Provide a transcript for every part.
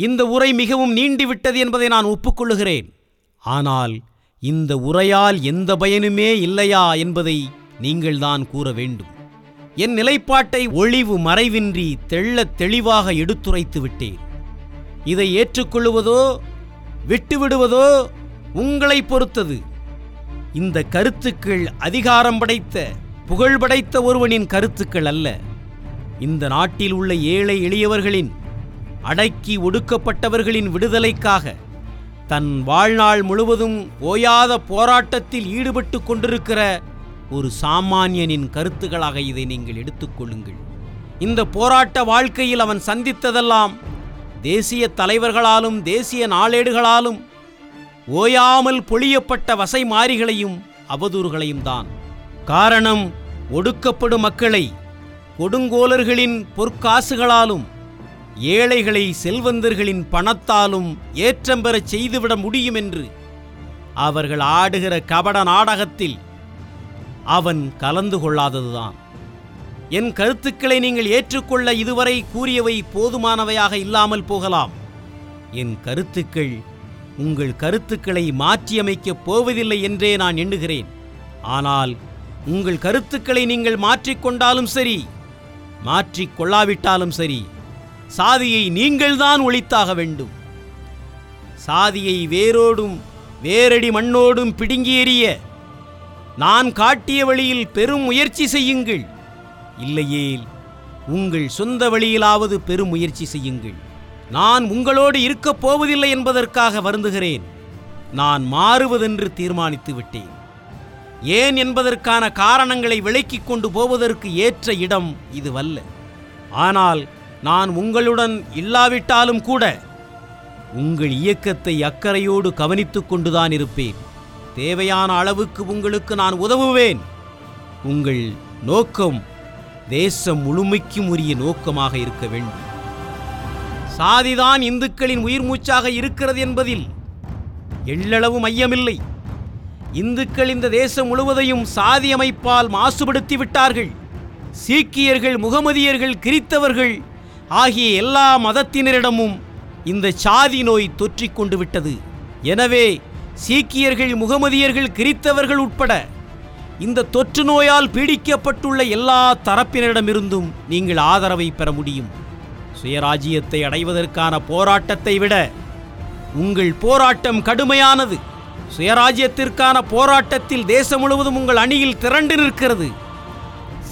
இந்த உரை மிகவும் நீண்டிவிட்டது என்பதை நான் ஒப்புக்கொள்ளுகிறேன். ஆனால் இந்த உரையால் எந்த பயனுமே இல்லையா என்பதை நீங்கள்தான் கூற வேண்டும். என் நிலைப்பாட்டை ஒளிவு மறைவின்றி தெள்ளத் தெளிவாக எடுத்துரைத்து விட்டேன். இதை ஏற்றுக்கொள்ளுவதோ விட்டுவிடுவதோ உங்களை பொறுத்தது. இந்த கருத்துக்கள் அதிகாரம் படைத்த புகழ் படைத்த ஒருவனின் கருத்துக்கள் அல்ல. இந்த நாட்டில் உள்ள ஏழை எளியவர்களின் அடக்கி ஒடுக்கப்பட்டவர்களின் விடுதலைக்காக தன் வாழ்நாள் முழுவதும் ஓயாத போராட்டத்தில் ஈடுபட்டு கொண்டிருக்கிற ஒரு சாமானியனின் கருத்துக்களாக இதை நீங்கள் எடுத்துக்கொள்ளுங்கள் இந்த போராட்ட வாழ்க்கையில் அவன் சந்தித்ததெல்லாம் தேசிய தலைவர்களாலும் தேசிய நாளேடுகளாலும் ஓயாமல் பொழியப்பட்ட வசை மாறிகளையும் அவதூறுகளையும் தான். காரணம் ஒடுக்கப்படும் மக்களை கொடுங்கோலர்களின் பொற்காசுகளாலும் ஏழைகளை செல்வந்தர்களின் பணத்தாலும் ஏற்றம் பெறச் செய்துவிட முடியும் என்று அவர்கள் ஆடுகிற கபட நாடகத்தில் அவன் கலந்து கொள்ளாததுதான். என் கருத்துக்களை நீங்கள் ஏற்றுக்கொள்ள இதுவரை கூறியவை போதுமானவையாக இல்லாமல் போகலாம். என் கருத்துக்கள் உங்கள் கருத்துக்களை மாற்றியமைக்கப் போவதில்லை என்றே நான் எண்ணுகிறேன். ஆனால் உங்கள் கருத்துக்களை நீங்கள் மாற்றிக்கொண்டாலும் சரி மாற்றிக்கொள்ளாவிட்டாலும் சரி சாதியை நீங்கள்தான் ஒழித்தாக வேண்டும். சாதியை வேரோடும் வேரடி மண்ணோடும் பிடுங்கி எறிய நான் காட்டிய வழியில் பெரும் முயற்சி செய்யுங்கள். இல்லையேல் உங்கள் சொந்த வழியிலாவது பெரும் முயற்சி செய்யுங்கள். நான் உங்களோடு இருக்கப் போவதில்லை என்பதற்காக வருந்துகிறேன். நான் மாறுவதென்று தீர்மானித்து விட்டேன். ஏன் என்பதற்கான காரணங்களை விளக்கிக் கொண்டு போவதற்கு ஏற்ற இடம் இதுவல்ல. ஆனால் நான் உங்களுடன் இல்லாவிட்டாலும் கூட உங்கள் இயக்கத்தை அக்கறையோடு கவனித்துக் கொண்டுதான் இருப்பேன். தேவையான அளவுக்கு உங்களுக்கு நான் உதவுவேன். உங்கள் நோக்கம் தேசம் முழுமைக்கும் உரிய நோக்கமாக இருக்க வேண்டும். சாதிதான் இந்துக்களின் உயிர் மூச்சாக இருக்கிறது என்பதில் எள்ளளவு மையமில்லை. இந்துக்கள் இந்த தேசம் முழுவதையும் சாதி அமைப்பால் மாசுபடுத்தி விட்டார்கள் சீக்கியர்கள் முகமதியர்கள் கிறித்தவர்கள் ஆகிய எல்லா மதத்தினரிடமும் இந்த சாதி நோய் தொற்றிக்கொண்டு விட்டது. எனவே சீக்கியர்கள் முகமதியர்கள் கிறித்தவர்கள் உட்பட இந்த தொற்று நோயால் பீடிக்கப்பட்டுள்ள எல்லா தரப்பினரிடமிருந்தும் நீங்கள் ஆதரவை பெற முடியும். சுயராஜ்யத்தை அடைவதற்கான போராட்டத்தை விட உங்கள் போராட்டம் கடுமையானது. சுயராஜ்யத்திற்கான போராட்டத்தில் தேசம் முழுவதும் உங்கள் அணியில் திரண்டு நிற்கிறது.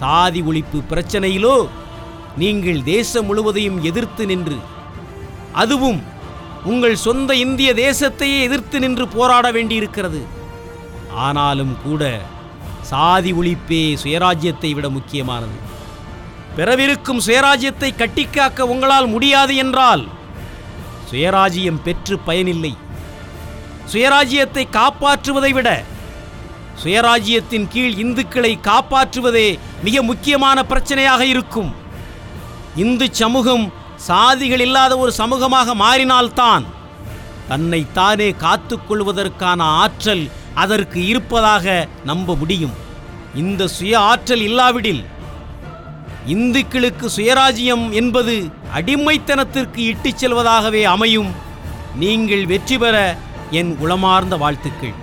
சாதி ஒழிப்பு பிரச்சனையிலோ நீங்கள் தேசம் முழுவதையும் எதிர்த்து நின்று அதுவும் உங்கள் சொந்த இந்திய தேசத்தையே எதிர்த்து நின்று போராட வேண்டியிருக்கிறது. ஆனாலும் கூட சாதி ஒழிப்பே சுயராஜ்யத்தை விட முக்கியமானது. பிறவிருக்கும் சுயராஜ்யத்தை கட்டிக்காக்க உங்களால் முடியாது என்றால் சுயராஜ்யம் பெற்று பயனில்லை. சுயராஜ்யத்தை காப்பாற்றுவதை விட சுயராஜ்யத்தின் கீழ் இந்துக்களை காப்பாற்றுவதே மிக முக்கியமான பிரச்சனையாக இருக்கும். இந்து சமூகம் சாதிகள் இல்லாத ஒரு சமூகமாக மாறினால்தான் தன்னை தானே காத்துக்கொள்வதற்கான ஆற்றல் அதற்கு இருப்பதாக நம்ப முடியும். இந்த சுய ஆற்றல் இல்லாவிடில் இந்துக்களுக்கு சுயராஜ்யம் என்பது அடிமைத்தனத்திற்கு இட்டுச் செல்வதாகவே அமையும். நீங்கள் வெற்றி பெற என் உளமார்ந்த வாழ்த்துக்கள்.